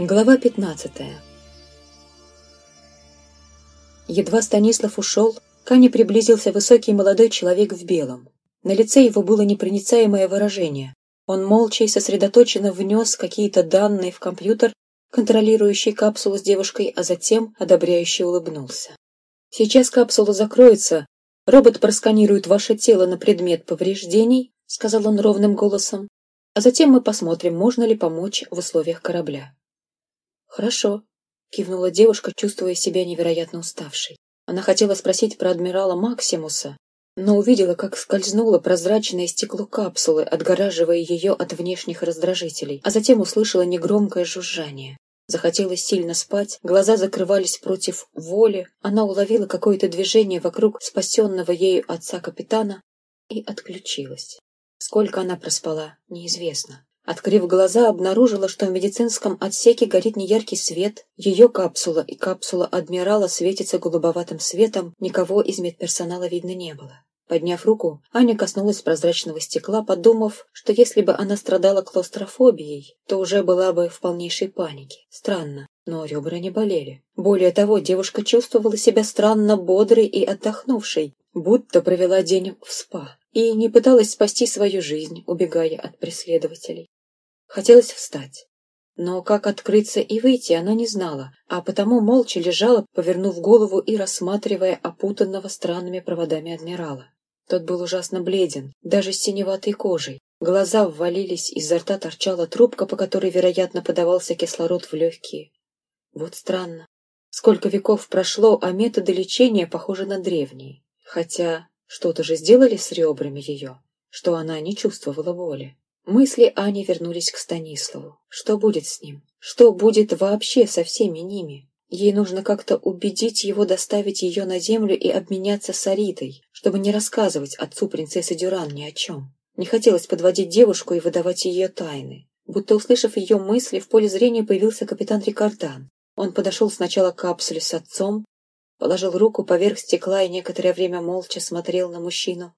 Глава 15 Едва Станислав ушел, к Ане приблизился высокий молодой человек в белом. На лице его было непроницаемое выражение. Он молча и сосредоточенно внес какие-то данные в компьютер, контролирующий капсулу с девушкой, а затем одобряюще улыбнулся. «Сейчас капсула закроется. Робот просканирует ваше тело на предмет повреждений», — сказал он ровным голосом. «А затем мы посмотрим, можно ли помочь в условиях корабля». «Хорошо», — кивнула девушка, чувствуя себя невероятно уставшей. Она хотела спросить про адмирала Максимуса, но увидела, как скользнуло прозрачное стекло капсулы, отгораживая ее от внешних раздражителей, а затем услышала негромкое жужжание. Захотелось сильно спать, глаза закрывались против воли, она уловила какое-то движение вокруг спасенного ею отца-капитана и отключилась. Сколько она проспала, неизвестно. Открыв глаза, обнаружила, что в медицинском отсеке горит неяркий свет, ее капсула и капсула адмирала светятся голубоватым светом, никого из медперсонала видно не было. Подняв руку, Аня коснулась прозрачного стекла, подумав, что если бы она страдала клаустрофобией, то уже была бы в полнейшей панике. Странно, но ребра не болели. Более того, девушка чувствовала себя странно бодрой и отдохнувшей, будто провела день в спа, и не пыталась спасти свою жизнь, убегая от преследователей. Хотелось встать. Но как открыться и выйти, она не знала, а потому молча лежала, повернув голову и рассматривая опутанного странными проводами адмирала. Тот был ужасно бледен, даже с синеватой кожей. Глаза ввалились, изо рта торчала трубка, по которой, вероятно, подавался кислород в легкие. Вот странно. Сколько веков прошло, а методы лечения похожи на древние. Хотя что-то же сделали с ребрами ее, что она не чувствовала боли. Мысли Ани вернулись к Станиславу. Что будет с ним? Что будет вообще со всеми ними? Ей нужно как-то убедить его доставить ее на землю и обменяться с Аритой, чтобы не рассказывать отцу принцессы Дюран ни о чем. Не хотелось подводить девушку и выдавать ее тайны. Будто услышав ее мысли, в поле зрения появился капитан Рикардан. Он подошел сначала к капсуле с отцом, положил руку поверх стекла и некоторое время молча смотрел на мужчину,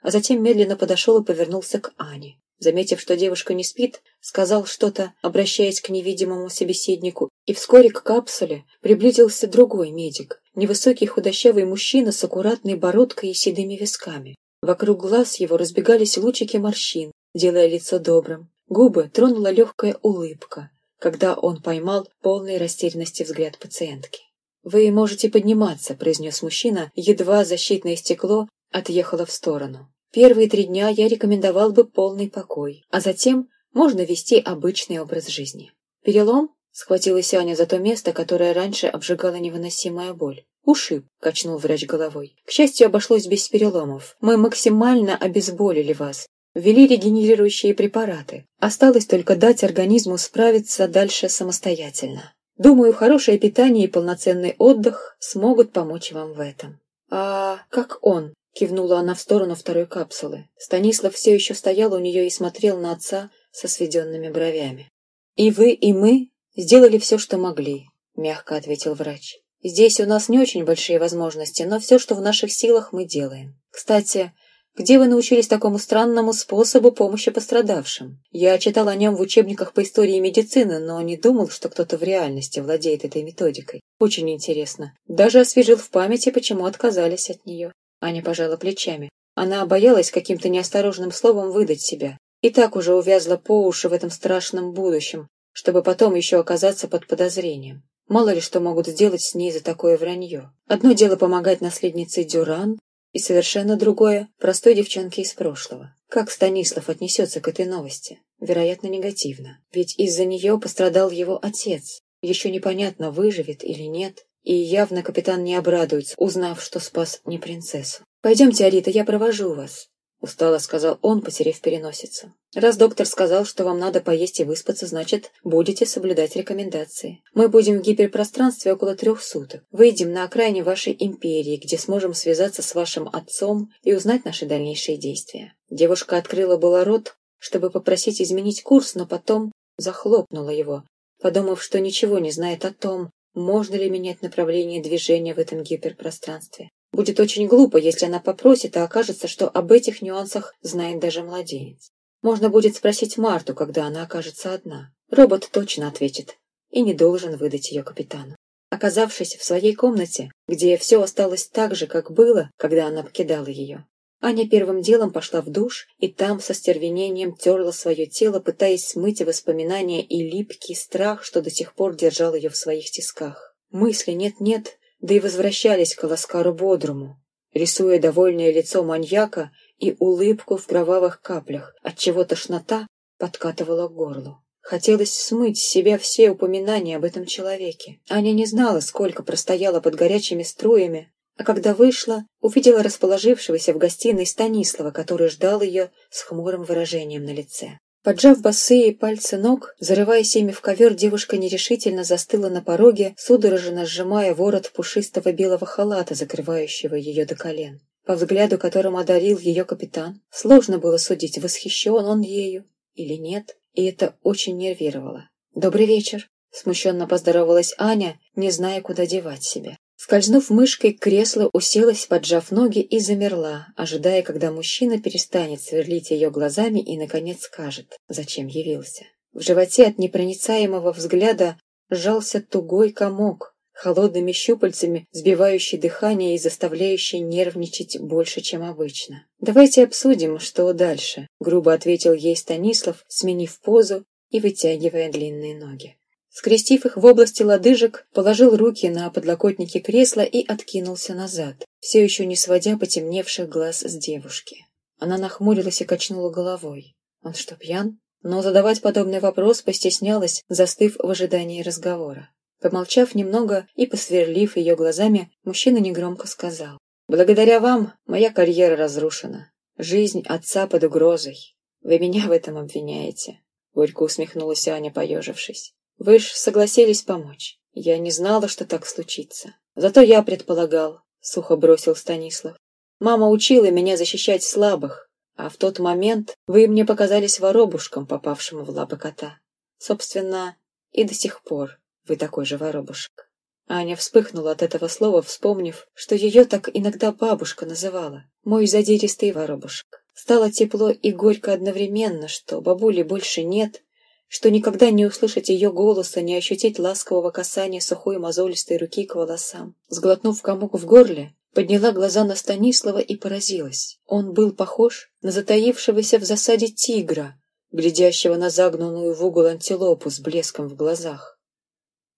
а затем медленно подошел и повернулся к Ане. Заметив, что девушка не спит, сказал что-то, обращаясь к невидимому собеседнику, и вскоре к капсуле приблизился другой медик, невысокий худощавый мужчина с аккуратной бородкой и седыми висками. Вокруг глаз его разбегались лучики морщин, делая лицо добрым. Губы тронула легкая улыбка, когда он поймал полной растерянности взгляд пациентки. «Вы можете подниматься», — произнес мужчина, едва защитное стекло отъехало в сторону. Первые три дня я рекомендовал бы полный покой, а затем можно вести обычный образ жизни. Перелом? Схватилась Аня за то место, которое раньше обжигала невыносимая боль. «Ушиб», — качнул врач головой. «К счастью, обошлось без переломов. Мы максимально обезболили вас. Ввели регенерирующие препараты. Осталось только дать организму справиться дальше самостоятельно. Думаю, хорошее питание и полноценный отдых смогут помочь вам в этом». «А как он?» Кивнула она в сторону второй капсулы. Станислав все еще стоял у нее и смотрел на отца со сведенными бровями. «И вы, и мы сделали все, что могли», — мягко ответил врач. «Здесь у нас не очень большие возможности, но все, что в наших силах, мы делаем. Кстати, где вы научились такому странному способу помощи пострадавшим? Я читал о нем в учебниках по истории медицины, но не думал, что кто-то в реальности владеет этой методикой. Очень интересно. Даже освежил в памяти, почему отказались от нее. Аня пожала плечами. Она боялась каким-то неосторожным словом выдать себя. И так уже увязла по уши в этом страшном будущем, чтобы потом еще оказаться под подозрением. Мало ли что могут сделать с ней за такое вранье. Одно дело помогать наследнице Дюран, и совершенно другое – простой девчонке из прошлого. Как Станислав отнесется к этой новости? Вероятно, негативно. Ведь из-за нее пострадал его отец. Еще непонятно, выживет или нет. И явно капитан не обрадуется, узнав, что спас не принцессу. «Пойдемте, Арита, я провожу вас», — устало сказал он, потеряв переносицу. «Раз доктор сказал, что вам надо поесть и выспаться, значит, будете соблюдать рекомендации. Мы будем в гиперпространстве около трех суток. Выйдем на окраине вашей империи, где сможем связаться с вашим отцом и узнать наши дальнейшие действия». Девушка открыла было рот, чтобы попросить изменить курс, но потом захлопнула его, подумав, что ничего не знает о том, можно ли менять направление движения в этом гиперпространстве. Будет очень глупо, если она попросит, а окажется, что об этих нюансах знает даже младенец. Можно будет спросить Марту, когда она окажется одна. Робот точно ответит. и не должен выдать ее капитану. Оказавшись в своей комнате, где все осталось так же, как было, когда она покидала ее, Аня первым делом пошла в душ и там со стервенением терла свое тело, пытаясь смыть воспоминания и липкий страх, что до сих пор держал ее в своих тисках. Мысли нет-нет, да и возвращались к Ласкару Бодруму, рисуя довольное лицо маньяка и улыбку в кровавых каплях, отчего тошнота подкатывала к горлу. Хотелось смыть с себя все упоминания об этом человеке. Аня не знала, сколько простояла под горячими струями, а когда вышла, увидела расположившегося в гостиной Станислава, который ждал ее с хмурым выражением на лице. Поджав босые пальцы ног, зарываясь ими в ковер, девушка нерешительно застыла на пороге, судорожно сжимая ворот пушистого белого халата, закрывающего ее до колен. По взгляду, которым одарил ее капитан, сложно было судить, восхищен он ею или нет, и это очень нервировало. «Добрый вечер!» — смущенно поздоровалась Аня, не зная, куда девать себя. Скользнув мышкой к креслу, уселась, поджав ноги и замерла, ожидая, когда мужчина перестанет сверлить ее глазами и, наконец, скажет, зачем явился. В животе от непроницаемого взгляда сжался тугой комок, холодными щупальцами, сбивающий дыхание и заставляющий нервничать больше, чем обычно. «Давайте обсудим, что дальше», — грубо ответил ей Станислав, сменив позу и вытягивая длинные ноги. Скрестив их в области лодыжек, положил руки на подлокотники кресла и откинулся назад, все еще не сводя потемневших глаз с девушки. Она нахмурилась и качнула головой. Он что, пьян? Но задавать подобный вопрос постеснялась, застыв в ожидании разговора. Помолчав немного и посверлив ее глазами, мужчина негромко сказал. «Благодаря вам моя карьера разрушена. Жизнь отца под угрозой. Вы меня в этом обвиняете?» Горько усмехнулась Аня, поежившись. Вы ж согласились помочь. Я не знала, что так случится. Зато я предполагал, — сухо бросил Станислав. Мама учила меня защищать слабых, а в тот момент вы мне показались воробушком, попавшим в лапы кота. Собственно, и до сих пор вы такой же воробушек. Аня вспыхнула от этого слова, вспомнив, что ее так иногда бабушка называла. Мой задиристый воробушек. Стало тепло и горько одновременно, что бабули больше нет, что никогда не услышать ее голоса, не ощутить ласкового касания сухой мозолистой руки к волосам. Сглотнув комок в горле, подняла глаза на Станислава и поразилась. Он был похож на затаившегося в засаде тигра, глядящего на загнанную в угол антилопу с блеском в глазах.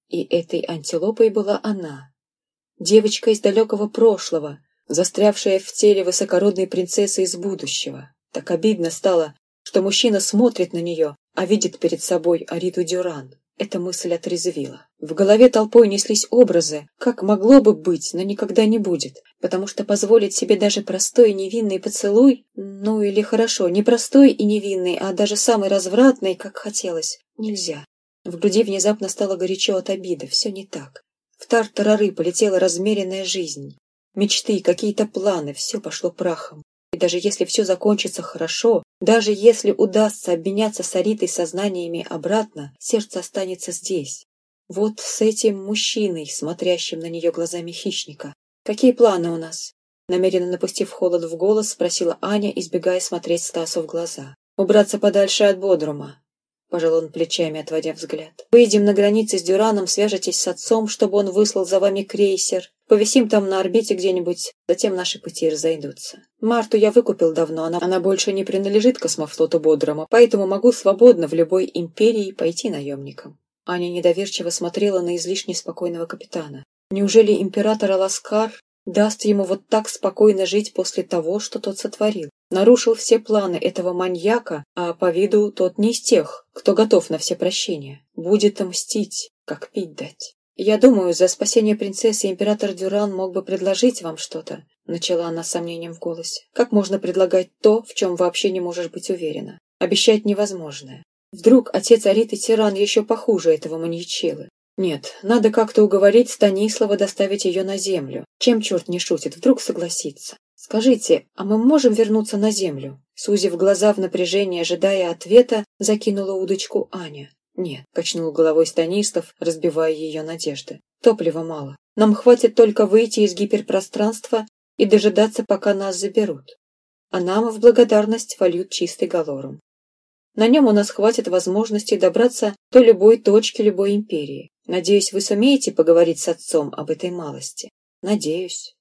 И этой антилопой была она, девочка из далекого прошлого, застрявшая в теле высокородной принцессы из будущего. Так обидно стало, что мужчина смотрит на нее, а видит перед собой Ариту Дюран. Эта мысль отрезвила. В голове толпой неслись образы, как могло бы быть, но никогда не будет, потому что позволить себе даже простой невинный поцелуй, ну или хорошо, не простой и невинный, а даже самый развратный, как хотелось, нельзя. В груди внезапно стало горячо от обиды, все не так. В тартарары полетела размеренная жизнь. Мечты, какие-то планы, все пошло прахом. И даже если все закончится хорошо, даже если удастся обменяться с Аритой сознаниями обратно, сердце останется здесь. Вот с этим мужчиной, смотрящим на нее глазами хищника. Какие планы у нас? Намеренно напустив холод в голос, спросила Аня, избегая смотреть Стасу в глаза. Убраться подальше от Бодрума. Пожал он плечами, отводя взгляд. Выйдем на границе с Дюраном, свяжетесь с отцом, чтобы он выслал за вами крейсер. Повисим там на орбите где-нибудь, затем наши пути разойдутся. Марту я выкупил давно, она, она больше не принадлежит космофлоту Бодрома, поэтому могу свободно в любой империи пойти наемником. Аня недоверчиво смотрела на излишне спокойного капитана. Неужели император Аласкар даст ему вот так спокойно жить после того, что тот сотворил? Нарушил все планы этого маньяка, а по виду тот не из тех, кто готов на все прощения. Будет мстить, как пить дать. «Я думаю, за спасение принцессы император Дюран мог бы предложить вам что-то», начала она с сомнением в голосе. «Как можно предлагать то, в чем вообще не можешь быть уверена? Обещать невозможное. Вдруг отец Ариты тиран еще похуже этого маньячелы? Нет, надо как-то уговорить Станислава доставить ее на землю. Чем черт не шутит, вдруг согласится. Скажите, а мы можем вернуться на землю?» Сузив глаза в напряжении, ожидая ответа, закинула удочку Аня. «Нет», — качнул головой Станислав, разбивая ее надежды. «Топлива мало. Нам хватит только выйти из гиперпространства и дожидаться, пока нас заберут. А нам в благодарность вольют чистый галорум. На нем у нас хватит возможности добраться до любой точки любой империи. Надеюсь, вы сумеете поговорить с отцом об этой малости. Надеюсь,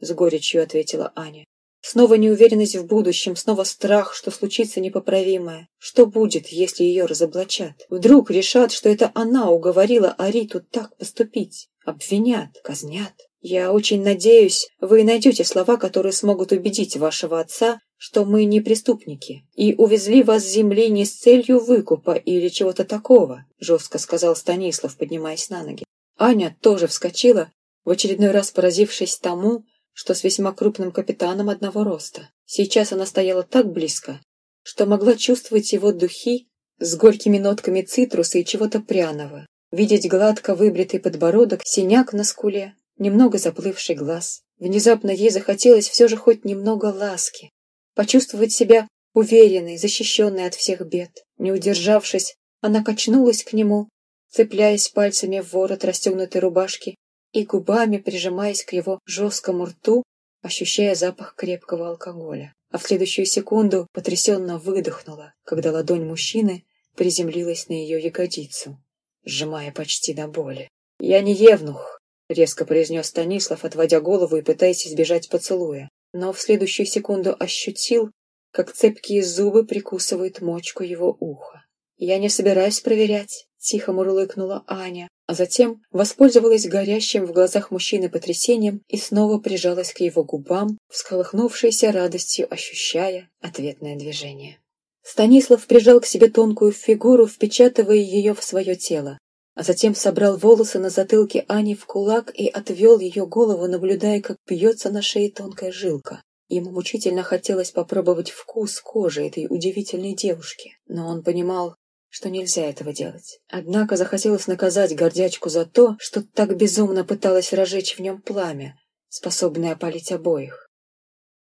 с горечью ответила Аня. Снова неуверенность в будущем, снова страх, что случится непоправимое. Что будет, если ее разоблачат? Вдруг решат, что это она уговорила Ариту так поступить? Обвинят, казнят. Я очень надеюсь, вы найдете слова, которые смогут убедить вашего отца, что мы не преступники, и увезли вас с земли не с целью выкупа или чего-то такого, жестко сказал Станислав, поднимаясь на ноги. Аня тоже вскочила, в очередной раз поразившись тому, что с весьма крупным капитаном одного роста. Сейчас она стояла так близко, что могла чувствовать его духи с горькими нотками цитруса и чего-то пряного, видеть гладко выбритый подбородок, синяк на скуле, немного заплывший глаз. Внезапно ей захотелось все же хоть немного ласки, почувствовать себя уверенной, защищенной от всех бед. Не удержавшись, она качнулась к нему, цепляясь пальцами в ворот расстегнутой рубашки и губами прижимаясь к его жесткому рту, ощущая запах крепкого алкоголя. А в следующую секунду потрясенно выдохнула, когда ладонь мужчины приземлилась на ее ягодицу, сжимая почти до боли. «Я не евнух», — резко произнес Станислав, отводя голову и пытаясь избежать поцелуя. Но в следующую секунду ощутил, как цепкие зубы прикусывают мочку его уха. «Я не собираюсь проверять», — тихо мурлыкнула Аня, а затем воспользовалась горящим в глазах мужчины потрясением и снова прижалась к его губам, всколыхнувшейся радостью ощущая ответное движение. Станислав прижал к себе тонкую фигуру, впечатывая ее в свое тело, а затем собрал волосы на затылке Ани в кулак и отвел ее голову, наблюдая, как бьется на шее тонкая жилка. Ему мучительно хотелось попробовать вкус кожи этой удивительной девушки, но он понимал, что нельзя этого делать. Однако захотелось наказать гордячку за то, что так безумно пыталась разжечь в нем пламя, способное опалить обоих.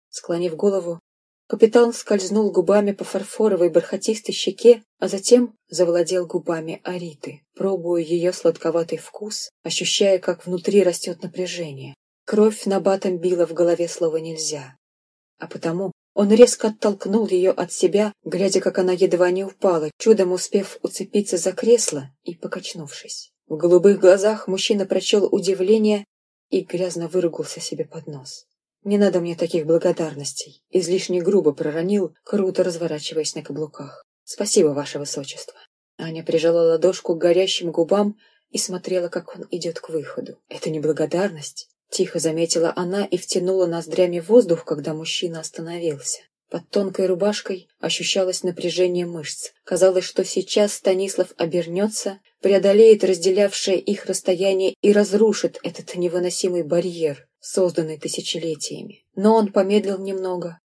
Склонив голову, капитан скользнул губами по фарфоровой бархатистой щеке, а затем завладел губами Ариты, пробуя ее сладковатый вкус, ощущая, как внутри растет напряжение. Кровь на батом била в голове слова «нельзя». А потому он резко оттолкнул ее от себя, глядя, как она едва не упала, чудом успев уцепиться за кресло и покачнувшись. В голубых глазах мужчина прочел удивление и грязно выругался себе под нос. «Не надо мне таких благодарностей», — излишне грубо проронил, круто разворачиваясь на каблуках. «Спасибо, ваше высочество». Аня прижала ладошку к горящим губам и смотрела, как он идет к выходу. «Это не благодарность, Тихо заметила она и втянула ноздрями воздух, когда мужчина остановился. Под тонкой рубашкой ощущалось напряжение мышц. Казалось, что сейчас Станислав обернется, преодолеет разделявшее их расстояние и разрушит этот невыносимый барьер, созданный тысячелетиями. Но он помедлил немного,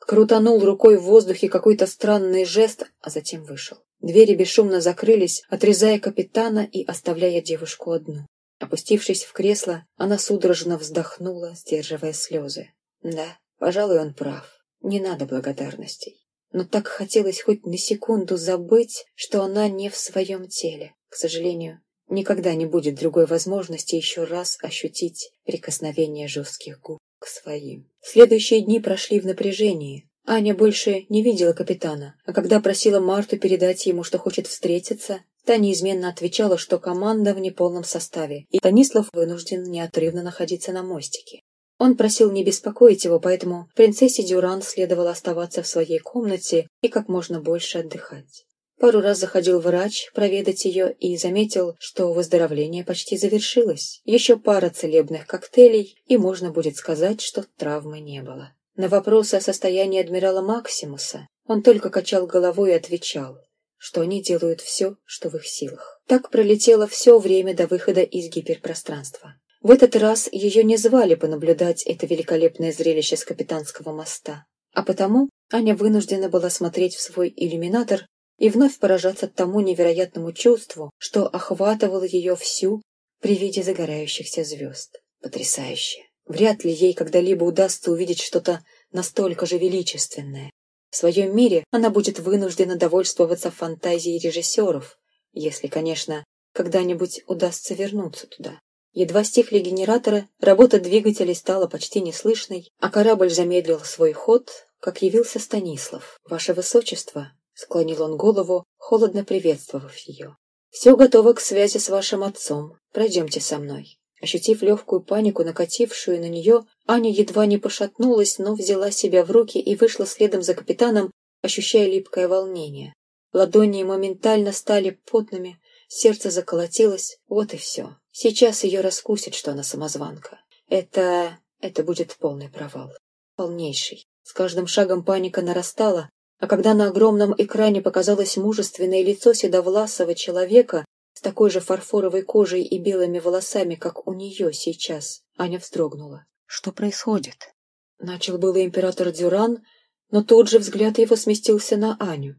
крутанул рукой в воздухе какой-то странный жест, а затем вышел. Двери бесшумно закрылись, отрезая капитана и оставляя девушку одну. Опустившись в кресло, она судорожно вздохнула, сдерживая слезы. Да, пожалуй, он прав. Не надо благодарностей. Но так хотелось хоть на секунду забыть, что она не в своем теле. К сожалению, никогда не будет другой возможности еще раз ощутить прикосновение жестких губ к своим. Следующие дни прошли в напряжении. Аня больше не видела капитана, а когда просила Марту передать ему, что хочет встретиться, Та неизменно отвечала, что команда в неполном составе, и Станислав вынужден неотрывно находиться на мостике. Он просил не беспокоить его, поэтому принцессе Дюран следовало оставаться в своей комнате и как можно больше отдыхать. Пару раз заходил врач проведать ее и заметил, что выздоровление почти завершилось. Еще пара целебных коктейлей, и можно будет сказать, что травмы не было. На вопросы о состоянии адмирала Максимуса он только качал головой и отвечал – что они делают все, что в их силах. Так пролетело все время до выхода из гиперпространства. В этот раз ее не звали понаблюдать это великолепное зрелище с капитанского моста, а потому Аня вынуждена была смотреть в свой иллюминатор и вновь поражаться тому невероятному чувству, что охватывало ее всю при виде загорающихся звезд. Потрясающе! Вряд ли ей когда-либо удастся увидеть что-то настолько же величественное. В своем мире она будет вынуждена довольствоваться фантазией режиссеров, если, конечно, когда-нибудь удастся вернуться туда. Едва стихли генераторы, работа двигателей стала почти неслышной, а корабль замедлил свой ход, как явился Станислав. «Ваше Высочество», — склонил он голову, холодно приветствовав ее. «Все готово к связи с вашим отцом. Пройдемте со мной». Ощутив легкую панику, накатившую на нее, Аня едва не пошатнулась, но взяла себя в руки и вышла следом за капитаном, ощущая липкое волнение. Ладони моментально стали потными, сердце заколотилось. Вот и все. Сейчас ее раскусит, что она самозванка. Это... это будет полный провал. Полнейший. С каждым шагом паника нарастала, а когда на огромном экране показалось мужественное лицо седовласого человека с такой же фарфоровой кожей и белыми волосами, как у нее сейчас, Аня вздрогнула. Что происходит? Начал было император Дюран, но тут же взгляд его сместился на Аню.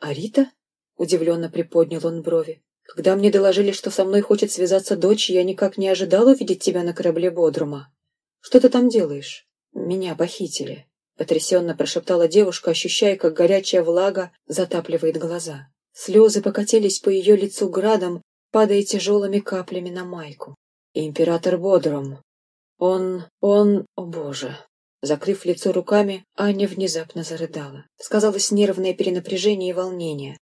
«А Рита?» — удивленно приподнял он брови. «Когда мне доложили, что со мной хочет связаться дочь, я никак не ожидал увидеть тебя на корабле Бодрума. Что ты там делаешь? Меня похитили». Потрясенно прошептала девушка, ощущая, как горячая влага затапливает глаза. Слезы покатились по ее лицу градом, падая тяжелыми каплями на майку. «Император Бодром. Он... он... о боже!» Закрыв лицо руками, Аня внезапно зарыдала. Сказалось нервное перенапряжение и волнение.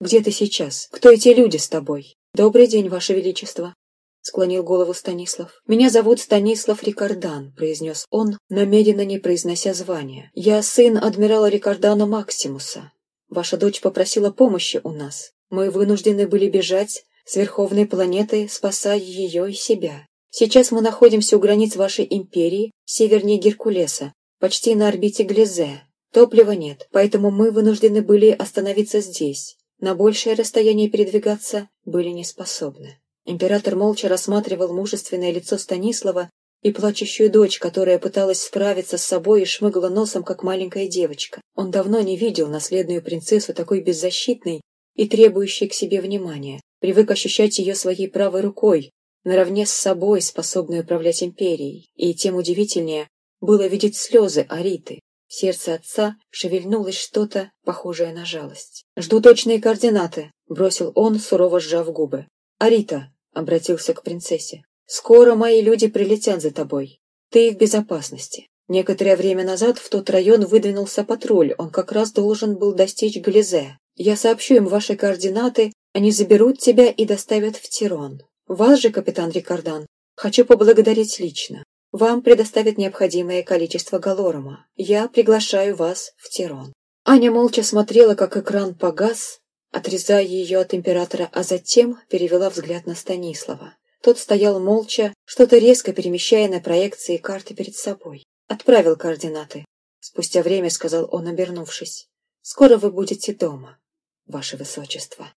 «Где ты сейчас? Кто эти люди с тобой?» «Добрый день, Ваше Величество!» — склонил голову Станислав. «Меня зовут Станислав Рикардан», — произнес он, намеренно не произнося звания. «Я сын адмирала Рикардана Максимуса. Ваша дочь попросила помощи у нас. Мы вынуждены были бежать с Верховной планеты, спасая ее и себя. Сейчас мы находимся у границ вашей империи, севернее Геркулеса, почти на орбите Глизе. Топлива нет, поэтому мы вынуждены были остановиться здесь. На большее расстояние передвигаться были не способны. Император молча рассматривал мужественное лицо Станислава и плачущую дочь, которая пыталась справиться с собой и шмыгала носом, как маленькая девочка. Он давно не видел наследную принцессу такой беззащитной и требующей к себе внимания. Привык ощущать ее своей правой рукой, наравне с собой, способной управлять империей. И тем удивительнее было видеть слезы Ариты. В сердце отца шевельнулось что-то, похожее на жалость. «Жду точные координаты», — бросил он, сурово сжав губы. «Арита», — обратился к принцессе, — «скоро мои люди прилетят за тобой. Ты в безопасности. Некоторое время назад в тот район выдвинулся патруль, он как раз должен был достичь Глизе. Я сообщу им ваши координаты, они заберут тебя и доставят в Тирон. Вас же, капитан Рикардан, хочу поблагодарить лично. Вам предоставят необходимое количество галорома. Я приглашаю вас в Тирон». Аня молча смотрела, как экран погас, отрезая ее от императора, а затем перевела взгляд на Станислава. Тот стоял молча, что-то резко перемещая на проекции карты перед собой. Отправил координаты. Спустя время сказал он, обернувшись. «Скоро вы будете дома, ваше высочество».